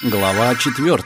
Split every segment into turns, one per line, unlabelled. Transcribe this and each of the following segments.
Глава 4.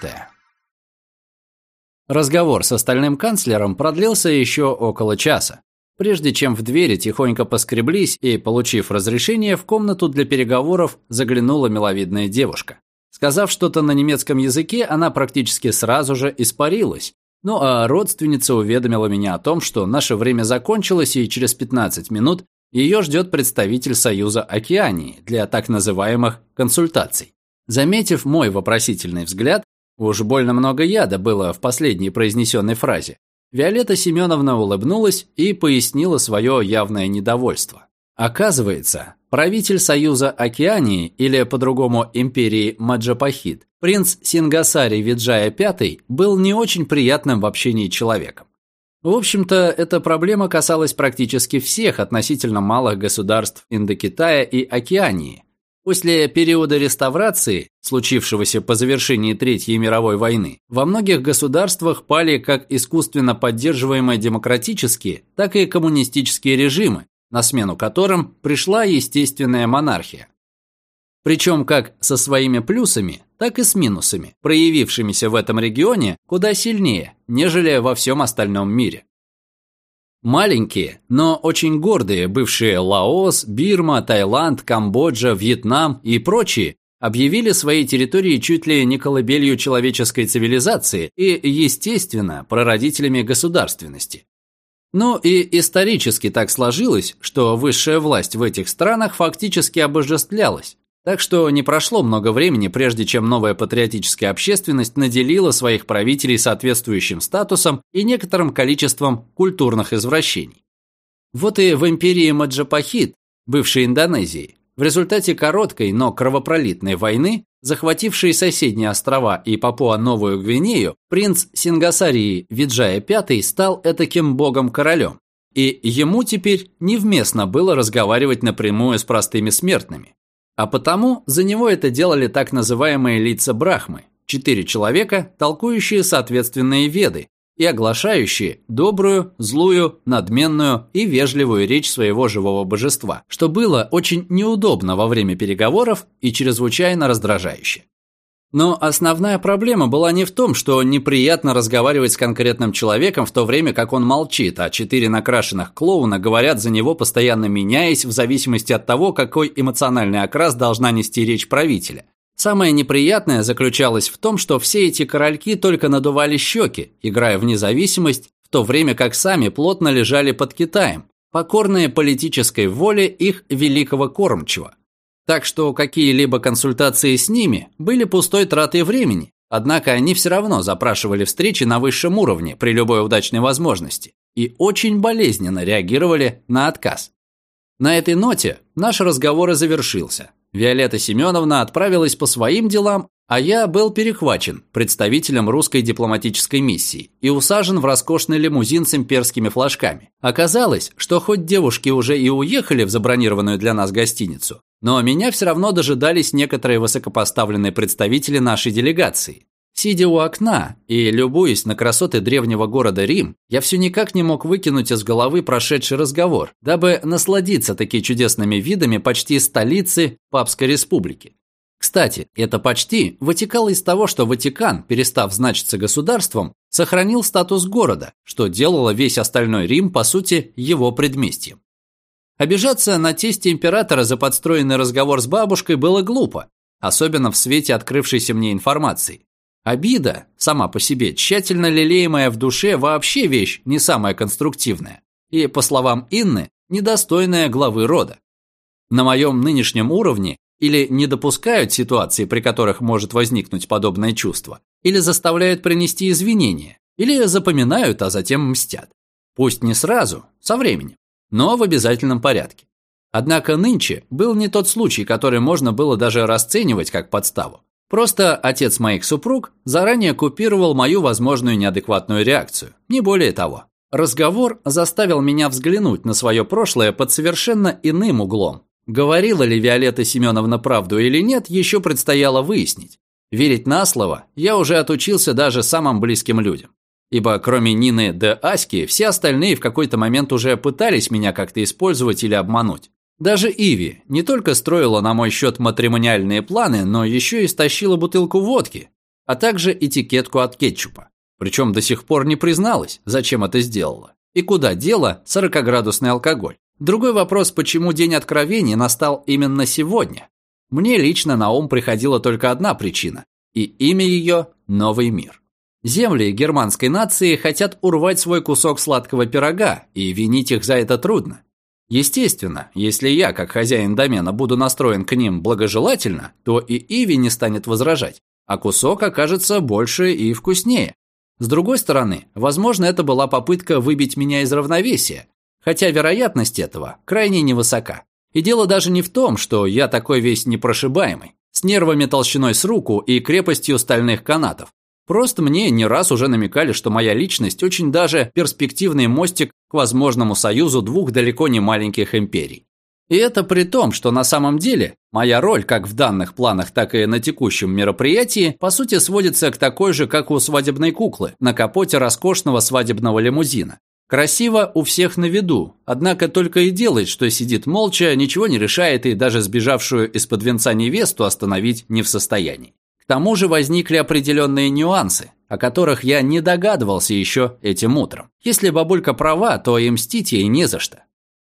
Разговор с остальным канцлером продлился еще около часа, прежде чем в двери тихонько поскреблись и, получив разрешение, в комнату для переговоров заглянула миловидная девушка. Сказав что-то на немецком языке, она практически сразу же испарилась. Ну а родственница уведомила меня о том, что наше время закончилось, и через 15 минут ее ждет представитель Союза Океании для так называемых консультаций. Заметив мой вопросительный взгляд, уж больно много яда было в последней произнесенной фразе, Виолетта Семеновна улыбнулась и пояснила свое явное недовольство. Оказывается, правитель Союза Океании, или по-другому империи Маджапахит, принц Сингасари Виджая V, был не очень приятным в общении человеком. В общем-то, эта проблема касалась практически всех относительно малых государств Индокитая и Океании, После периода реставрации, случившегося по завершении Третьей мировой войны, во многих государствах пали как искусственно поддерживаемые демократические, так и коммунистические режимы, на смену которым пришла естественная монархия. Причем как со своими плюсами, так и с минусами, проявившимися в этом регионе куда сильнее, нежели во всем остальном мире. Маленькие, но очень гордые бывшие Лаос, Бирма, Таиланд, Камбоджа, Вьетнам и прочие объявили свои территории чуть ли не колыбелью человеческой цивилизации и, естественно, прародителями государственности. Ну и исторически так сложилось, что высшая власть в этих странах фактически обожествлялась, так что не прошло много времени, прежде чем новая патриотическая общественность наделила своих правителей соответствующим статусом и некоторым количеством культурных извращений. Вот и в империи Маджапахит, бывшей Индонезии, в результате короткой, но кровопролитной войны, захватившей соседние острова и Папуа-Новую Гвинею, принц Сингасарии Виджая V стал этаким богом-королем. И ему теперь невместно было разговаривать напрямую с простыми смертными. А потому за него это делали так называемые лица Брахмы, четыре человека, толкующие соответственные веды и оглашающие добрую, злую, надменную и вежливую речь своего живого божества, что было очень неудобно во время переговоров и чрезвычайно раздражающе. Но основная проблема была не в том, что неприятно разговаривать с конкретным человеком в то время, как он молчит, а четыре накрашенных клоуна говорят за него, постоянно меняясь в зависимости от того, какой эмоциональный окрас должна нести речь правителя. Самое неприятное заключалось в том, что все эти корольки только надували щеки, играя в независимость, в то время как сами плотно лежали под Китаем, покорные политической воле их великого кормчего – так что какие-либо консультации с ними были пустой тратой времени, однако они все равно запрашивали встречи на высшем уровне при любой удачной возможности и очень болезненно реагировали на отказ. На этой ноте наш разговор и завершился. Виолетта Семеновна отправилась по своим делам, а я был перехвачен представителем русской дипломатической миссии и усажен в роскошный лимузин с имперскими флажками. Оказалось, что хоть девушки уже и уехали в забронированную для нас гостиницу, но меня все равно дожидались некоторые высокопоставленные представители нашей делегации. Сидя у окна и любуясь на красоты древнего города Рим, я все никак не мог выкинуть из головы прошедший разговор, дабы насладиться такими чудесными видами почти столицы Папской Республики. Кстати, это почти вытекало из того, что Ватикан, перестав значиться государством, сохранил статус города, что делало весь остальной Рим, по сути, его предместьем. Обижаться на тесте императора за подстроенный разговор с бабушкой было глупо, особенно в свете открывшейся мне информации. Обида, сама по себе, тщательно лелеемая в душе, вообще вещь не самая конструктивная. И, по словам Инны, недостойная главы рода. На моем нынешнем уровне или не допускают ситуации, при которых может возникнуть подобное чувство, или заставляют принести извинения, или запоминают, а затем мстят. Пусть не сразу, со временем но в обязательном порядке. Однако нынче был не тот случай, который можно было даже расценивать как подставу. Просто отец моих супруг заранее купировал мою возможную неадекватную реакцию, не более того. Разговор заставил меня взглянуть на свое прошлое под совершенно иным углом. Говорила ли Виолетта Семеновна правду или нет, еще предстояло выяснить. Верить на слово я уже отучился даже самым близким людям. Ибо кроме Нины де Аськи, все остальные в какой-то момент уже пытались меня как-то использовать или обмануть. Даже Иви не только строила на мой счет матримониальные планы, но еще и стащила бутылку водки, а также этикетку от кетчупа. Причем до сих пор не призналась, зачем это сделала. И куда дела 40-градусный алкоголь. Другой вопрос, почему День Откровений настал именно сегодня. Мне лично на ум приходила только одна причина, и имя ее – Новый мир. Земли германской нации хотят урвать свой кусок сладкого пирога, и винить их за это трудно. Естественно, если я, как хозяин домена, буду настроен к ним благожелательно, то и Иви не станет возражать, а кусок окажется больше и вкуснее. С другой стороны, возможно, это была попытка выбить меня из равновесия, хотя вероятность этого крайне невысока. И дело даже не в том, что я такой весь непрошибаемый, с нервами толщиной с руку и крепостью стальных канатов. Просто мне не раз уже намекали, что моя личность очень даже перспективный мостик к возможному союзу двух далеко не маленьких империй. И это при том, что на самом деле моя роль как в данных планах, так и на текущем мероприятии по сути сводится к такой же, как у свадебной куклы на капоте роскошного свадебного лимузина. Красиво у всех на виду, однако только и делает, что сидит молча, ничего не решает и даже сбежавшую из-под венца невесту остановить не в состоянии. К тому же возникли определенные нюансы, о которых я не догадывался еще этим утром. Если бабулька права, то и мстить ей не за что.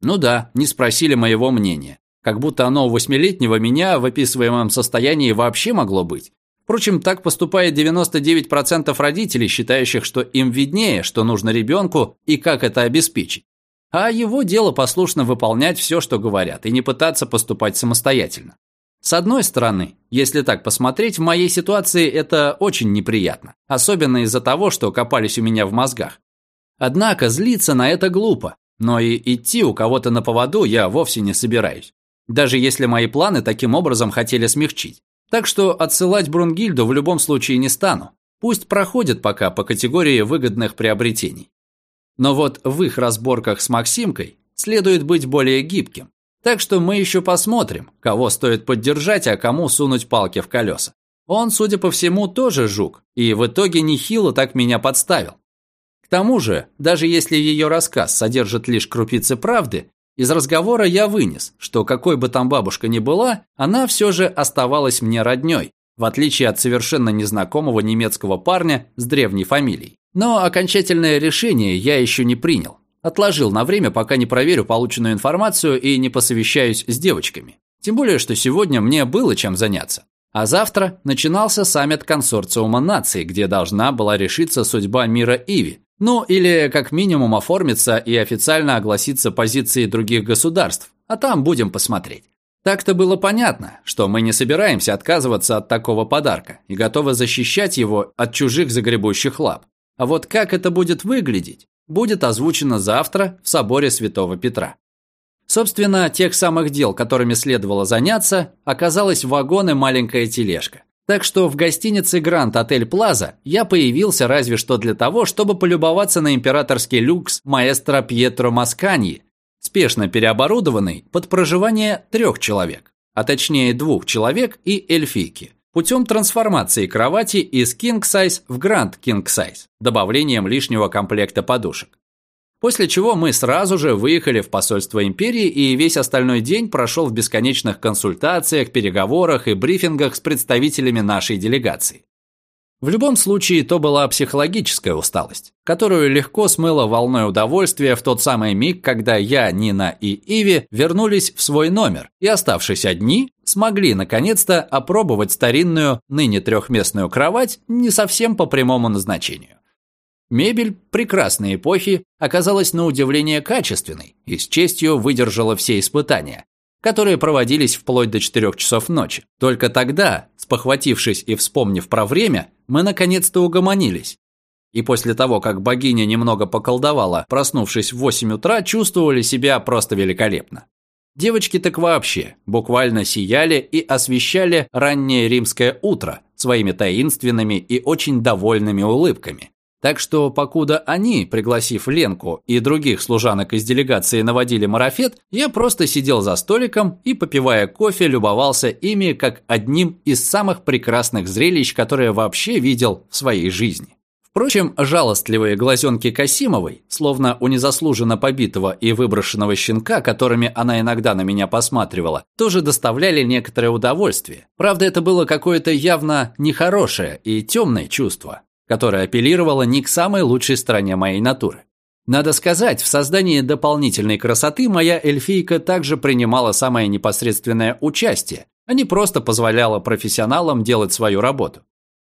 Ну да, не спросили моего мнения. Как будто оно у восьмилетнего меня в описываемом состоянии вообще могло быть. Впрочем, так поступает 99% родителей, считающих, что им виднее, что нужно ребенку и как это обеспечить. А его дело послушно выполнять все, что говорят, и не пытаться поступать самостоятельно. С одной стороны, если так посмотреть, в моей ситуации это очень неприятно. Особенно из-за того, что копались у меня в мозгах. Однако злиться на это глупо. Но и идти у кого-то на поводу я вовсе не собираюсь. Даже если мои планы таким образом хотели смягчить. Так что отсылать Брунгильду в любом случае не стану. Пусть проходит пока по категории выгодных приобретений. Но вот в их разборках с Максимкой следует быть более гибким. Так что мы еще посмотрим, кого стоит поддержать, а кому сунуть палки в колеса. Он, судя по всему, тоже жук, и в итоге нехило так меня подставил. К тому же, даже если ее рассказ содержит лишь крупицы правды, из разговора я вынес, что какой бы там бабушка ни была, она все же оставалась мне родней, в отличие от совершенно незнакомого немецкого парня с древней фамилией. Но окончательное решение я еще не принял. Отложил на время, пока не проверю полученную информацию и не посовещаюсь с девочками. Тем более, что сегодня мне было чем заняться. А завтра начинался саммит консорциума наций, где должна была решиться судьба мира Иви, ну, или как минимум оформиться и официально огласиться позиции других государств, а там будем посмотреть. Так-то было понятно, что мы не собираемся отказываться от такого подарка и готовы защищать его от чужих загребущих лап. А вот как это будет выглядеть, будет озвучено завтра в соборе Святого Петра. Собственно, тех самых дел, которыми следовало заняться, оказалось вагон и маленькая тележка. Так что в гостинице Гранд Отель Плаза я появился разве что для того, чтобы полюбоваться на императорский люкс маэстро Пьетро Масканьи, спешно переоборудованный под проживание трех человек, а точнее двух человек и эльфийки, путем трансформации кровати из King Size в Grand King Size, добавлением лишнего комплекта подушек. После чего мы сразу же выехали в посольство империи и весь остальной день прошел в бесконечных консультациях, переговорах и брифингах с представителями нашей делегации. В любом случае, то была психологическая усталость, которую легко смыло волной удовольствия в тот самый миг, когда я, Нина и Иви вернулись в свой номер и, оставшись одни, смогли наконец-то опробовать старинную, ныне трехместную кровать не совсем по прямому назначению. Мебель прекрасной эпохи оказалась на удивление качественной и с честью выдержала все испытания, которые проводились вплоть до 4 часов ночи. Только тогда, спохватившись и вспомнив про время, мы наконец-то угомонились. И после того, как богиня немного поколдовала, проснувшись в 8 утра, чувствовали себя просто великолепно. Девочки так вообще буквально сияли и освещали раннее римское утро своими таинственными и очень довольными улыбками. Так что, покуда они, пригласив Ленку и других служанок из делегации, наводили марафет, я просто сидел за столиком и, попивая кофе, любовался ими как одним из самых прекрасных зрелищ, которые вообще видел в своей жизни. Впрочем, жалостливые глазенки Касимовой, словно у незаслуженно побитого и выброшенного щенка, которыми она иногда на меня посматривала, тоже доставляли некоторое удовольствие. Правда, это было какое-то явно нехорошее и темное чувство, которое апеллировало не к самой лучшей стороне моей натуры. Надо сказать, в создании дополнительной красоты моя эльфийка также принимала самое непосредственное участие, а не просто позволяла профессионалам делать свою работу.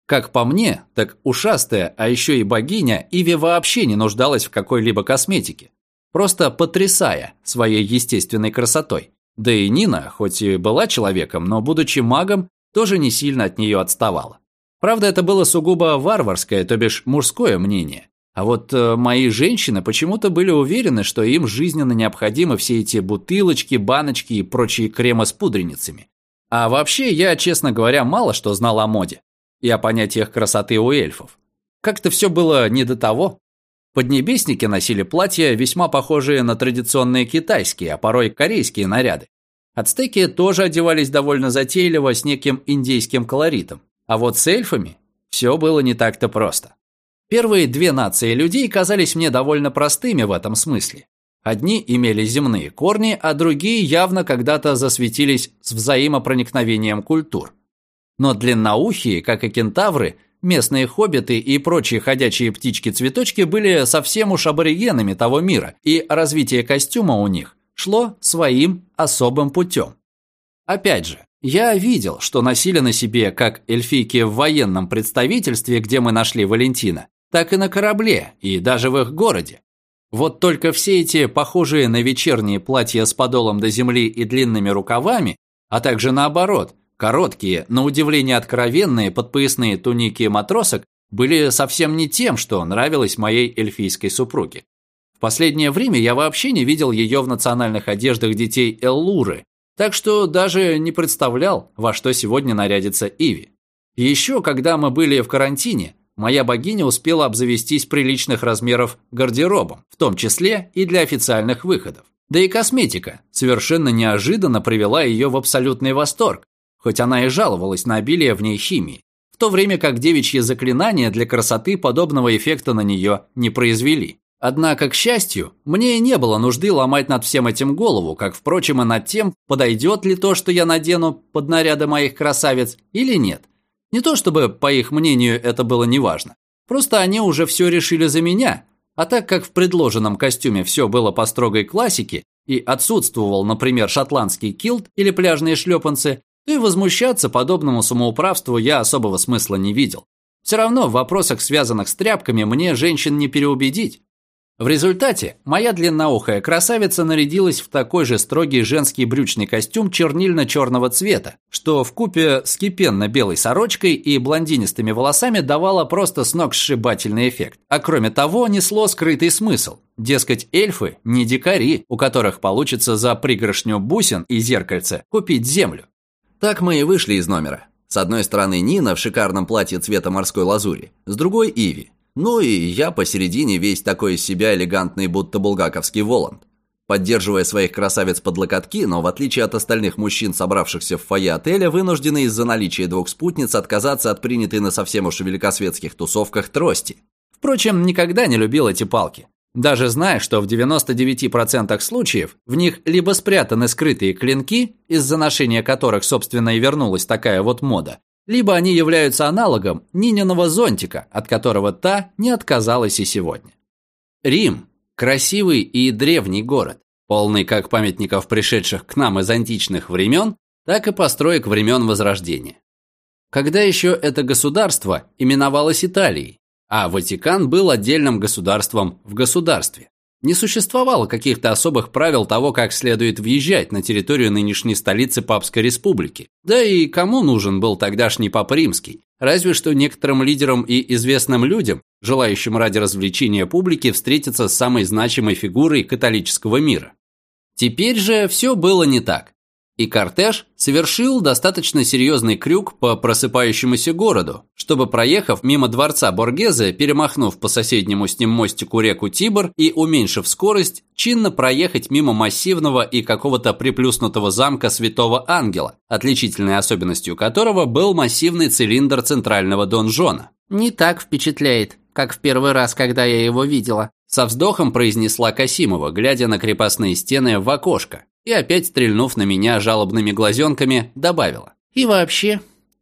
Как по мне, так ушастая, а еще и богиня, Иви вообще не нуждалась в какой-либо косметике, просто потрясая своей естественной красотой. Да и Нина, хоть и была человеком, но, будучи магом, тоже не сильно от нее отставала. Правда, это было сугубо варварское, то бишь мужское мнение. А вот э, мои женщины почему-то были уверены, что им жизненно необходимы все эти бутылочки, баночки и прочие кремы с пудреницами. А вообще, я, честно говоря, мало что знал о моде и о понятиях красоты у эльфов. Как-то все было не до того. Поднебесники носили платья, весьма похожие на традиционные китайские, а порой корейские наряды. Ацтеки тоже одевались довольно затейливо с неким индейским колоритом. А вот с эльфами все было не так-то просто. Первые две нации людей казались мне довольно простыми в этом смысле. Одни имели земные корни, а другие явно когда-то засветились с взаимопроникновением культур. Но длинноухие, как и кентавры, местные хоббиты и прочие ходячие птички-цветочки были совсем уж аборигенами того мира, и развитие костюма у них шло своим особым путем. Опять же, я видел, что носили на себе как эльфийки в военном представительстве, где мы нашли Валентина, так и на корабле, и даже в их городе. Вот только все эти похожие на вечерние платья с подолом до земли и длинными рукавами, а также наоборот – Короткие, на удивление откровенные подпоясные туники матросок были совсем не тем, что нравилось моей эльфийской супруге. В последнее время я вообще не видел ее в национальных одеждах детей Эллуры, так что даже не представлял, во что сегодня нарядится Иви. Еще, когда мы были в карантине, моя богиня успела обзавестись приличных размеров гардеробом, в том числе и для официальных выходов. Да и косметика совершенно неожиданно привела ее в абсолютный восторг, хоть она и жаловалась на обилие в ней химии, в то время как девичьи заклинания для красоты подобного эффекта на нее не произвели. Однако, к счастью, мне не было нужды ломать над всем этим голову, как, впрочем, и над тем, подойдет ли то, что я надену под наряды моих красавиц, или нет. Не то чтобы, по их мнению, это было неважно. Просто они уже все решили за меня, а так как в предложенном костюме все было по строгой классике и отсутствовал, например, шотландский килт или пляжные шлепанцы, то и возмущаться подобному самоуправству я особого смысла не видел. Все равно в вопросах, связанных с тряпками, мне женщин не переубедить. В результате моя длинноухая красавица нарядилась в такой же строгий женский брючный костюм чернильно-черного цвета, что в купе с кипенно-белой сорочкой и блондинистыми волосами давало просто сногсшибательный эффект. А кроме того, несло скрытый смысл. Дескать, эльфы не дикари, у которых получится за пригоршню бусин и зеркальце купить землю. Так мы и вышли из номера. С одной стороны Нина в шикарном платье цвета морской лазури, с другой Иви. Ну и я посередине весь такой из себя элегантный, будто булгаковский Воланд. Поддерживая своих красавиц под локотки, но в отличие от остальных мужчин, собравшихся в фойе отеля, вынуждены из-за наличия двух спутниц отказаться от принятой на совсем уж великосветских тусовках трости. Впрочем, никогда не любил эти палки. Даже зная, что в 99% случаев в них либо спрятаны скрытые клинки, из-за ношения которых, собственно, и вернулась такая вот мода, либо они являются аналогом Нининого зонтика, от которого та не отказалась и сегодня. Рим – красивый и древний город, полный как памятников пришедших к нам из античных времен, так и построек времен Возрождения. Когда еще это государство именовалось Италией, а Ватикан был отдельным государством в государстве. Не существовало каких-то особых правил того, как следует въезжать на территорию нынешней столицы Папской Республики. Да и кому нужен был тогдашний Папа Римский? Разве что некоторым лидерам и известным людям, желающим ради развлечения публики встретиться с самой значимой фигурой католического мира. Теперь же все было не так. И кортеж совершил достаточно серьезный крюк по просыпающемуся городу, чтобы, проехав мимо дворца Боргезе, перемахнув по соседнему с ним мостику реку Тибр и уменьшив скорость, чинно проехать мимо массивного и какого-то приплюснутого замка Святого Ангела, отличительной особенностью которого был массивный цилиндр центрального донжона.
«Не так впечатляет, как в первый раз, когда я его видела»,
со вздохом произнесла Касимова, глядя на крепостные стены в окошко, и опять стрельнув на меня жалобными глазенками, добавила.
«И вообще,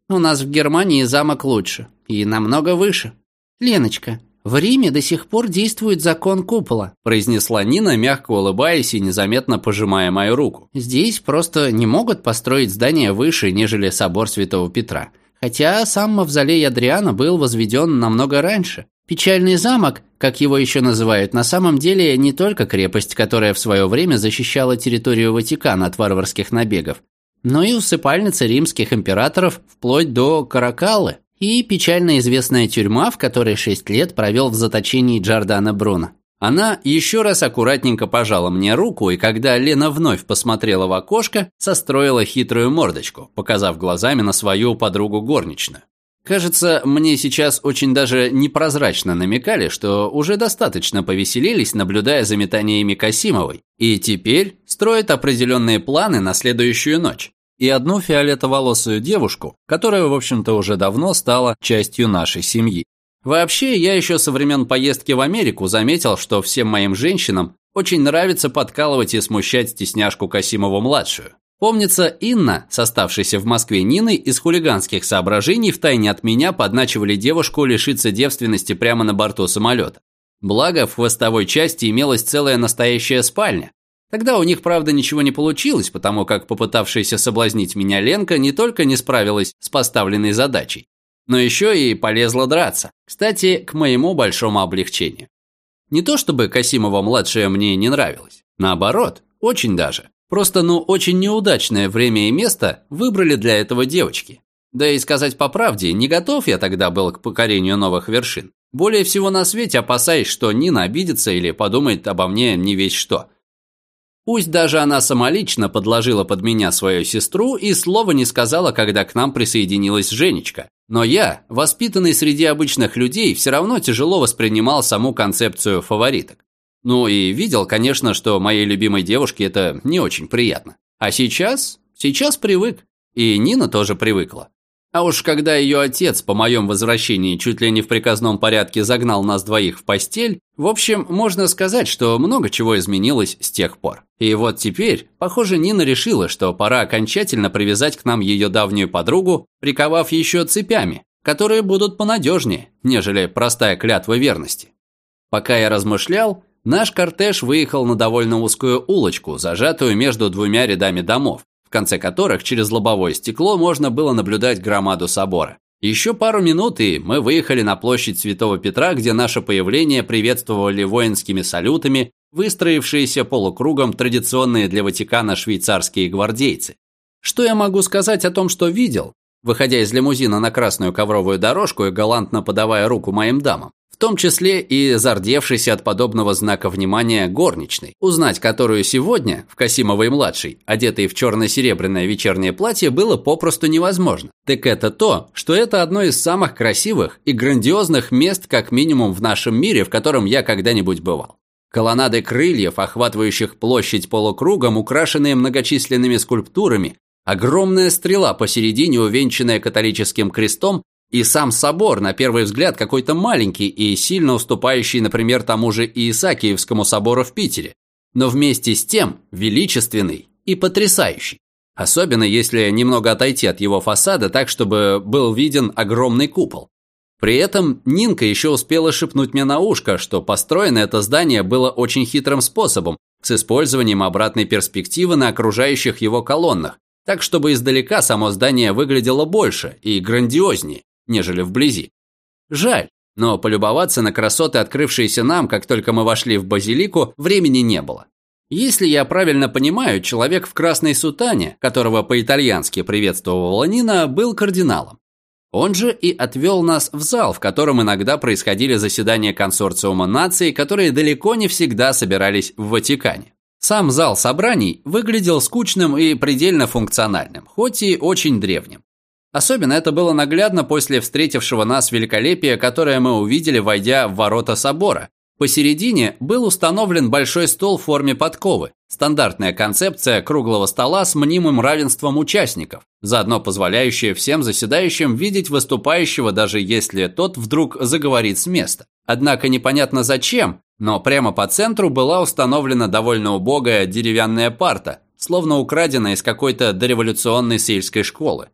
у нас в Германии замок лучше и намного выше. Леночка, в Риме до сих пор действует закон купола»,
произнесла Нина, мягко улыбаясь и незаметно пожимая мою руку.
«Здесь просто не могут построить здание выше, нежели собор Святого Петра. Хотя сам мавзолей Адриана был возведен намного раньше. Печальный замок, как его еще называют, на самом деле не только крепость, которая в свое время защищала территорию Ватикана от варварских набегов, но и усыпальница римских императоров вплоть до Каракаллы и печально известная тюрьма, в которой шесть лет провел в заточении Джордана Бруно.
Она еще раз аккуратненько пожала мне руку, и когда Лена вновь посмотрела в окошко, состроила хитрую мордочку, показав глазами на свою подругу горничную. Кажется, мне сейчас очень даже непрозрачно намекали, что уже достаточно повеселились, наблюдая за метаниями Касимовой, и теперь строят определенные планы на следующую ночь и одну фиолетоволосую девушку, которая, в общем-то, уже давно стала частью нашей семьи. Вообще, я еще со времен поездки в Америку заметил, что всем моим женщинам очень нравится подкалывать и смущать стесняшку Касимову-младшую. Помнится, Инна, составшаяся в Москве Ниной, из хулиганских соображений втайне от меня подначивали девушку лишиться девственности прямо на борту самолета. Благо, в хвостовой части имелась целая настоящая спальня, Тогда у них, правда, ничего не получилось, потому как попытавшаяся соблазнить меня Ленка не только не справилась с поставленной задачей, но еще и полезла драться. Кстати, к моему большому облегчению. Не то чтобы Касимова-младшая мне не нравилась. Наоборот, очень даже. Просто, ну, очень неудачное время и место выбрали для этого девочки. Да и сказать по правде, не готов я тогда был к покорению новых вершин. Более всего на свете опасаясь, что Нина обидится или подумает обо мне не весь что. Пусть даже она самолично подложила под меня свою сестру и слова не сказала, когда к нам присоединилась Женечка. Но я, воспитанный среди обычных людей, все равно тяжело воспринимал саму концепцию фавориток. Ну и видел, конечно, что моей любимой девушке это не очень приятно. А сейчас? Сейчас привык. И Нина тоже привыкла. А уж когда ее отец по моем возвращении чуть ли не в приказном порядке загнал нас двоих в постель, в общем, можно сказать, что много чего изменилось с тех пор. И вот теперь, похоже, Нина решила, что пора окончательно привязать к нам ее давнюю подругу, приковав еще цепями, которые будут понадежнее, нежели простая клятва верности. Пока я размышлял, наш кортеж выехал на довольно узкую улочку, зажатую между двумя рядами домов, конце которых через лобовое стекло можно было наблюдать громаду собора. Еще пару минут, и мы выехали на площадь Святого Петра, где наше появление приветствовали воинскими салютами, выстроившиеся полукругом традиционные для Ватикана швейцарские гвардейцы. Что я могу сказать о том, что видел, выходя из лимузина на красную ковровую дорожку и галантно подавая руку моим дамам? В том числе и зардевшийся от подобного знака внимания горничной, узнать которую сегодня, в Касимовой-младшей, одетой в черно-серебряное вечернее платье, было попросту невозможно. Так это то, что это одно из самых красивых и грандиозных мест, как минимум в нашем мире, в котором я когда-нибудь бывал. Колоннады крыльев, охватывающих площадь полукругом, украшенные многочисленными скульптурами, огромная стрела посередине, увенчанная католическим крестом, и сам собор, на первый взгляд, какой-то маленький и сильно уступающий, например, тому же Исаакиевскому собору в Питере, но вместе с тем величественный и потрясающий. Особенно если немного отойти от его фасада так, чтобы был виден огромный купол. При этом Нинка еще успела шепнуть мне на ушко, что построено это здание было очень хитрым способом, с использованием обратной перспективы на окружающих его колоннах, так чтобы издалека само здание выглядело больше и грандиознее нежели вблизи. Жаль, но полюбоваться на красоты, открывшиеся нам, как только мы вошли в базилику, времени не было. Если я правильно понимаю, человек в красной сутане, которого по-итальянски приветствовала Нина, был кардиналом. Он же и отвел нас в зал, в котором иногда происходили заседания консорциума наций, которые далеко не всегда собирались в Ватикане. Сам зал собраний выглядел скучным и предельно функциональным, хоть и очень древним. Особенно это было наглядно после встретившего нас великолепия, которое мы увидели, войдя в ворота собора. Посередине был установлен большой стол в форме подковы, стандартная концепция круглого стола с мнимым равенством участников, заодно позволяющая всем заседающим видеть выступающего, даже если тот вдруг заговорит с места. Однако непонятно зачем, но прямо по центру была установлена довольно убогая деревянная парта, словно украденная из какой-то дореволюционной сельской школы.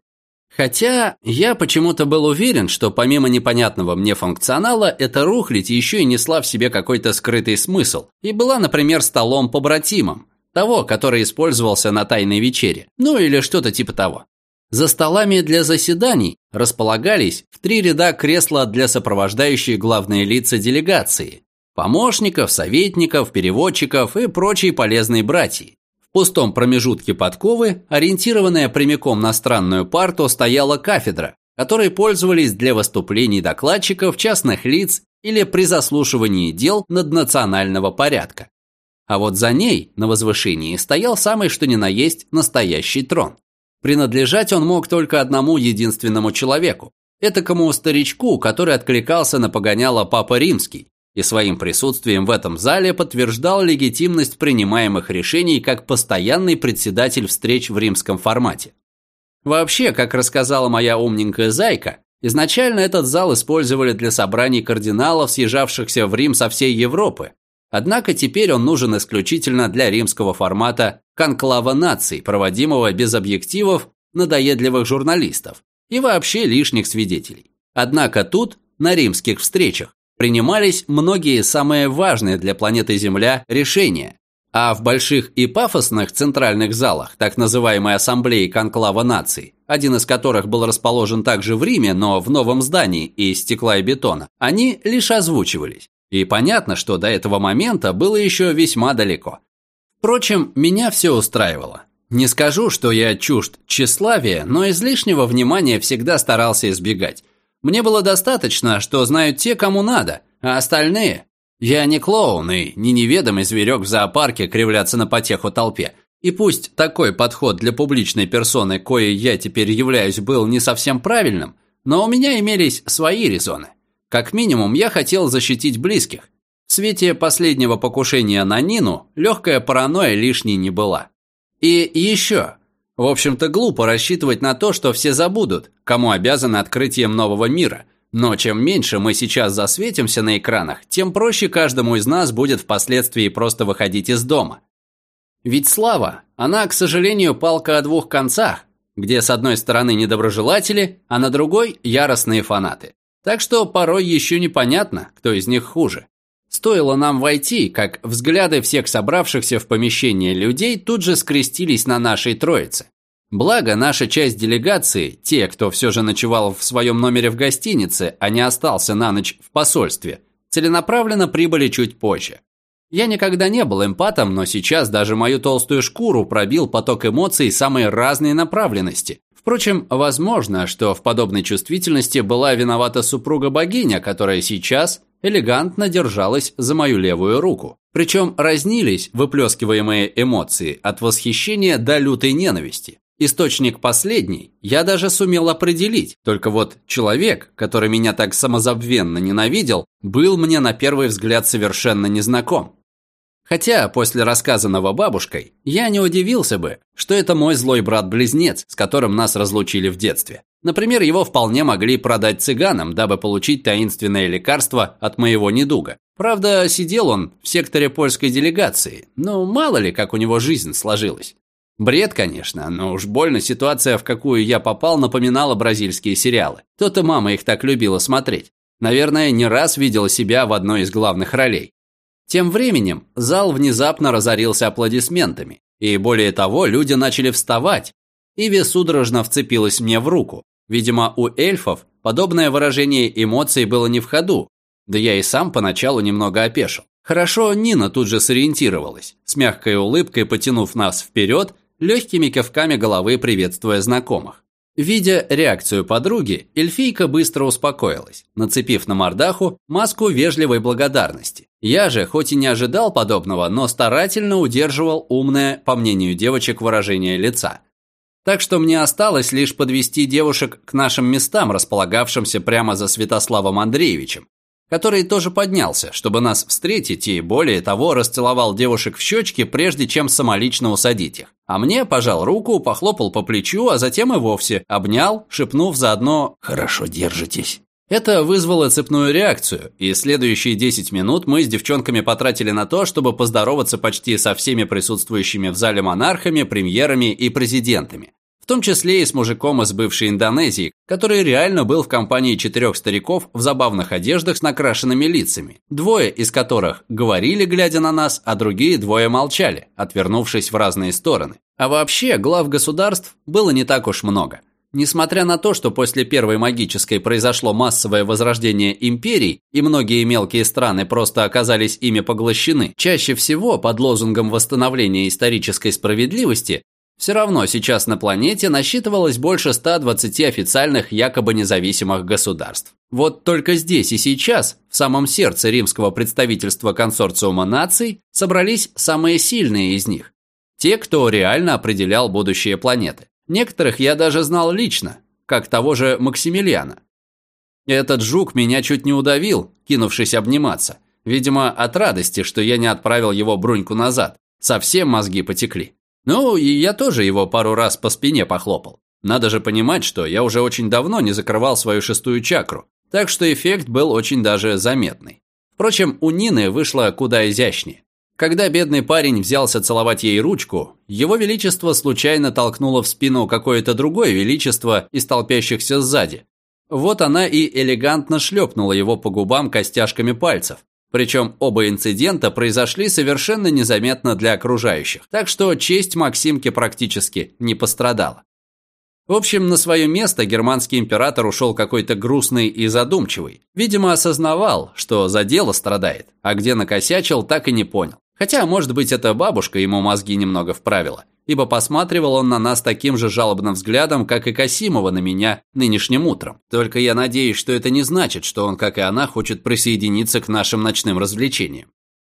Хотя я почему-то был уверен, что помимо непонятного мне функционала, эта рухлядь еще и несла в себе какой-то скрытый смысл и была, например, столом-побратимом, того, который использовался на тайной вечере, ну или что-то типа того. За столами для заседаний располагались в три ряда кресла для сопровождающих главные лица делегации, помощников, советников, переводчиков и прочей полезной братьи. Пустом промежутке подковы, ориентированная прямиком на странную парту, стояла кафедра, которой пользовались для выступлений докладчиков, частных лиц или при заслушивании дел наднационального порядка. А вот за ней, на возвышении, стоял самый что ни на есть настоящий трон. Принадлежать он мог только одному единственному человеку, этакому старичку, который откликался на погоняло Папа Римский, и своим присутствием в этом зале подтверждал легитимность принимаемых решений как постоянный председатель встреч в римском формате. Вообще, как рассказала моя умненькая зайка, изначально этот зал использовали для собраний кардиналов, съезжавшихся в Рим со всей Европы, Однако теперь он нужен исключительно для римского формата конклава наций, проводимого без объективов надоедливых журналистов и вообще лишних свидетелей. Однако тут, на римских встречах, принимались многие самые важные для планеты Земля решения, а в больших и пафосных центральных залах, так называемой ассамблеи конклава наций, один из которых был расположен также в Риме, но в новом здании из стекла и бетона, они лишь озвучивались. И понятно, что до этого момента было еще весьма далеко. Впрочем, меня все устраивало. Не скажу, что я чужд тщеславия, но излишнего внимания всегда старался избегать. Мне было достаточно, что знают те, кому надо, а остальные... Я не клоун и не неведомый зверек в зоопарке кривляться на потеху толпе. И пусть такой подход для публичной персоны, коей я теперь являюсь, был не совсем правильным, но у меня имелись свои резоны. Как минимум, я хотел защитить близких. В свете последнего покушения на Нину легкая паранойя лишней не была. И еще. В общем-то, глупо рассчитывать на то, что все забудут, кому обязаны открытием нового мира. Но чем меньше мы сейчас засветимся на экранах, тем проще каждому из нас будет впоследствии просто выходить из дома. Ведь слава, она, к сожалению, палка о двух концах, где с одной стороны недоброжелатели, а на другой – яростные фанаты. Так что порой еще непонятно, кто из них хуже. Стоило нам войти, как взгляды всех собравшихся в помещение людей тут же скрестились на нашей троице. Благо, наша часть делегации, те, кто все же ночевал в своем номере в гостинице, а не остался на ночь в посольстве, целенаправленно прибыли чуть позже. Я никогда не был эмпатом, но сейчас даже мою толстую шкуру пробил поток эмоций самой разной направленности, Впрочем, возможно, что в подобной чувствительности была виновата супруга-богиня, которая сейчас элегантно держалась за мою левую руку. Причем разнились выплескиваемые эмоции от восхищения до лютой ненависти. Источник последний я даже сумел определить, только вот человек, который меня так самозабвенно ненавидел, был мне на первый взгляд совершенно незнаком. Хотя после рассказанного бабушкой я не удивился бы, что это мой злой брат-близнец, с которым нас разлучили в детстве. Например, его вполне могли продать цыганам, дабы получить таинственное лекарство от моего недуга. Правда, сидел он в секторе польской делегации, ну мало ли, как у него жизнь сложилась. Бред, конечно, но уж больно ситуация, в какую я попал, напоминала бразильские сериалы. То-то мама их так любила смотреть. Наверное, не раз видела себя в одной из главных ролей. Тем временем зал внезапно разорился аплодисментами, и более того, люди начали вставать. Иви судорожно вцепилась мне в руку. Видимо, у эльфов подобное выражение эмоций было не в ходу, да я и сам поначалу немного опешил. Хорошо, Нина тут же сориентировалась, с мягкой улыбкой потянув нас вперед, легкими кивками головы приветствуя знакомых. Видя реакцию подруги, эльфийка быстро успокоилась, нацепив на мордаху маску вежливой благодарности. Я же, хоть и не ожидал подобного, но старательно удерживал умное, по мнению девочек, выражение лица. Так что мне осталось лишь подвести девушек к нашим местам, располагавшимся прямо за Святославом Андреевичем, который тоже поднялся, чтобы нас встретить и, более того, расцеловал девушек в щечки, прежде чем самолично усадить их. А мне пожал руку, похлопал по плечу, а затем и вовсе обнял, шепнув заодно «Хорошо держитесь». Это вызвало цепную реакцию, и следующие 10 минут мы с девчонками потратили на то, чтобы поздороваться почти со всеми присутствующими в зале монархами, премьерами и президентами. В том числе и с мужиком из бывшей Индонезии, который реально был в компании четырех стариков в забавных одеждах с накрашенными лицами, двое из которых говорили, глядя на нас, а другие двое молчали, отвернувшись в разные стороны. А вообще, глав государств было не так уж много – Несмотря на то, что после Первой магической произошло массовое возрождение империй, и многие мелкие страны просто оказались ими поглощены, чаще всего под лозунгом восстановления исторической справедливости, все равно сейчас на планете насчитывалось больше 120 официальных якобы независимых государств. Вот только здесь и сейчас, в самом сердце римского представительства консорциума наций, собрались самые сильные из них. Те, кто реально определял будущее планеты. Некоторых я даже знал лично, как того же Максимилиана. Этот жук меня чуть не удавил, кинувшись обниматься. Видимо, от радости, что я не отправил его бруньку назад. Совсем мозги потекли. Ну, и я тоже его пару раз по спине похлопал. Надо же понимать, что я уже очень давно не закрывал свою шестую чакру, так что эффект был очень даже заметный. Впрочем, у Нины вышло куда изящнее. Когда бедный парень взялся целовать ей ручку, его величество случайно толкнуло в спину какое-то другое величество из толпящихся сзади. Вот она и элегантно шлепнула его по губам костяшками пальцев. Причем оба инцидента произошли совершенно незаметно для окружающих, так что честь Максимки практически не пострадала. В общем, на свое место германский император ушел какой-то грустный и задумчивый. Видимо, осознавал, что за дело страдает, а где накосячил, так и не понял. Хотя, может быть, эта бабушка ему мозги немного вправила, ибо посматривал он на нас таким же жалобным взглядом, как и Касимова на меня нынешним утром. Только я надеюсь, что это не значит, что он, как и она, хочет присоединиться к нашим ночным развлечениям.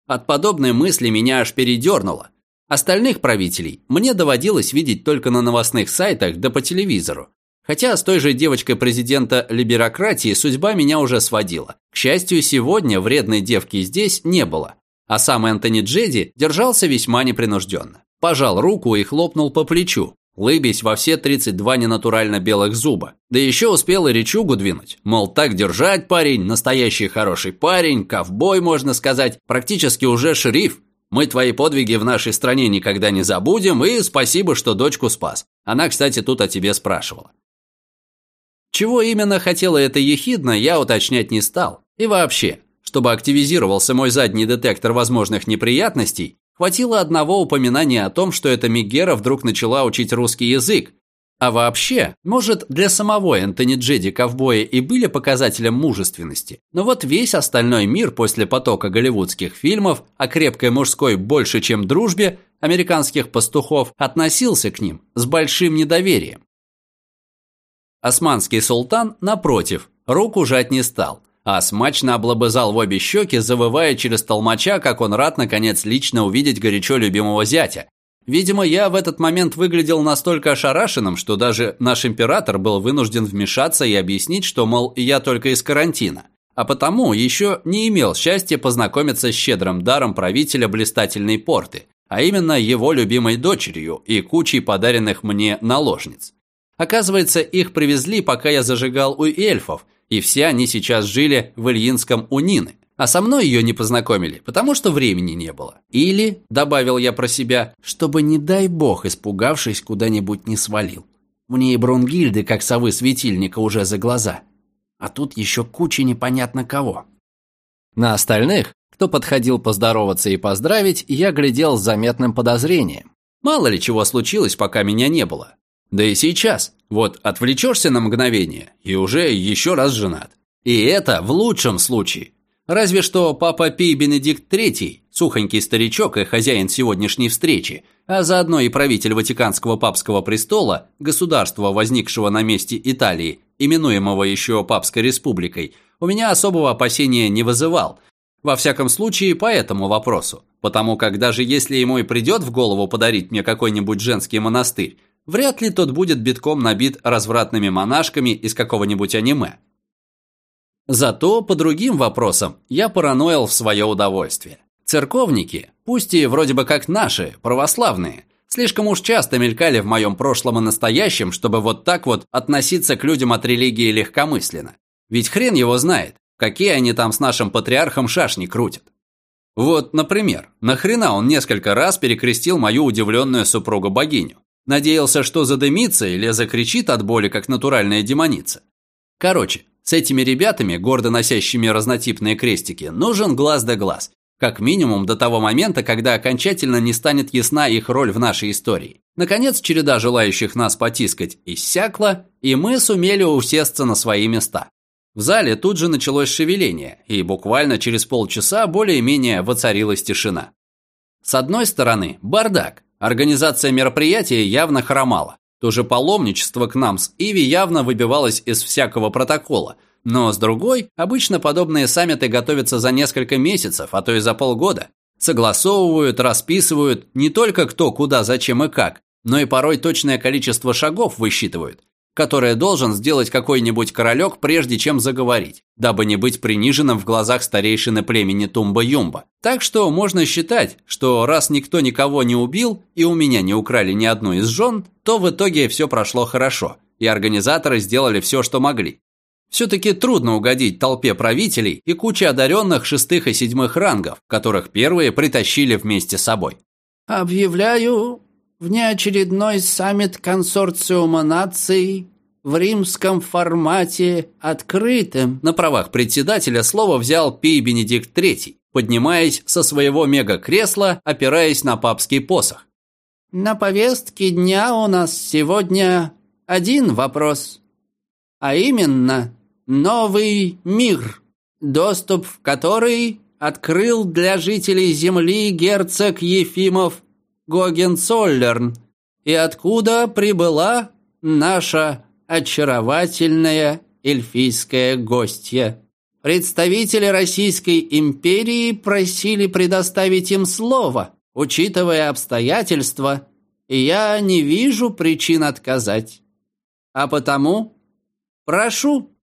От подобной мысли меня аж передернуло. Остальных правителей мне доводилось видеть только на новостных сайтах да по телевизору. Хотя с той же девочкой президента либерократии судьба меня уже сводила. К счастью, сегодня вредной девки здесь не было. А сам Энтони Джеди держался весьма непринужденно. Пожал руку и хлопнул по плечу, лыбясь во все 32 ненатурально белых зуба. Да еще успел и речугу двинуть. Мол, так держать, парень, настоящий хороший парень, ковбой, можно сказать, практически уже шериф. Мы твои подвиги в нашей стране никогда не забудем, и спасибо, что дочку спас. Она, кстати, тут о тебе спрашивала. Чего именно хотела эта ехидна, я уточнять не стал. И вообще, чтобы активизировался мой задний детектор возможных неприятностей, хватило одного упоминания о том, что эта Мегера вдруг начала учить русский язык. А вообще, может, для самого Энтони Джеди ковбоя и были показателем мужественности, но вот весь остальной мир после потока голливудских фильмов о крепкой мужской больше, чем дружбе американских пастухов относился к ним с большим недоверием. Османский султан, напротив, руку жать не стал, а смачно облобызал в обе щеки, завывая через толмача, как он рад наконец лично увидеть горячо любимого зятя. Видимо, я в этот момент выглядел настолько ошарашенным, что даже наш император был вынужден вмешаться и объяснить, что, мол, я только из карантина. А потому еще не имел счастья познакомиться с щедрым даром правителя блистательной порты, а именно его любимой дочерью и кучей подаренных мне наложниц. Оказывается, их привезли, пока я зажигал у эльфов, и все они сейчас жили в Ильинском у Нины. А со мной ее не познакомили, потому что времени не было. Или, добавил я про себя, чтобы, не дай бог, испугавшись, куда-нибудь не свалил. Мне и Брунгильды, как совы светильника, уже за глаза. А тут еще куча непонятно кого. На остальных, кто подходил поздороваться и поздравить, я глядел с заметным подозрением. Мало ли чего случилось, пока меня не было. Да и сейчас. Вот отвлечешься на мгновение и уже еще раз женат. И это в лучшем случае. Разве что папа Пий Бенедикт III, сухонький старичок и хозяин сегодняшней встречи, а заодно и правитель Ватиканского папского престола, государства, возникшего на месте Италии, именуемого еще Папской республикой, у меня особого опасения не вызывал. Во всяком случае, по этому вопросу. Потому как даже если ему и придет в голову подарить мне какой-нибудь женский монастырь, вряд ли тот будет битком набит развратными монашками из какого-нибудь аниме. Зато по другим вопросам я параноил в свое удовольствие. Церковники, пусть и вроде бы как наши, православные, слишком уж часто мелькали в моем прошлом и настоящем, чтобы вот так вот относиться к людям от религии легкомысленно. Ведь хрен его знает, какие они там с нашим патриархом шашни крутят. Вот, например, нахрена он несколько раз перекрестил мою удивленную супругу-богиню? Надеялся, что задымится или закричит от боли, как натуральная демоница. Короче, с этими ребятами, гордо носящими разнотипные крестики, нужен глаз да глаз. Как минимум до того момента, когда окончательно не станет ясна их роль в нашей истории. Наконец, череда желающих нас потискать иссякла, и мы сумели усесться на свои места. В зале тут же началось шевеление, и буквально через полчаса более-менее воцарилась тишина. С одной стороны, бардак. Организация мероприятия явно хромала. То же паломничество к нам с Иви явно выбивалось из всякого протокола. Но с другой, обычно подобные саммиты готовятся за несколько месяцев, а то и за полгода. Согласовывают, расписывают не только кто, куда, зачем и как, но и порой точное количество шагов высчитывают которое должен сделать какой-нибудь королек, прежде чем заговорить, дабы не быть приниженным в глазах старейшины племени Тумба-Юмба. Так что можно считать, что раз никто никого не убил и у меня не украли ни одну из жен, то в итоге все прошло хорошо, и организаторы сделали все, что могли. Все-таки трудно угодить толпе правителей и куче одаренных шестых и седьмых рангов, которых первые притащили вместе с собой.
«Объявляю внеочередной саммит консорциума наций в римском формате открытым.
На правах председателя слово взял Пий Бенедикт III, поднимаясь со своего мега-кресла, опираясь на папский посох.
На повестке дня у нас сегодня один вопрос, а именно новый мир, доступ в который открыл для жителей Земли герцог Ефимов Гогенцоллерн, и откуда прибыла наша очаровательная эльфийская гостья. Представители Российской империи просили предоставить им слово, учитывая обстоятельства, и я не вижу причин отказать. А потому прошу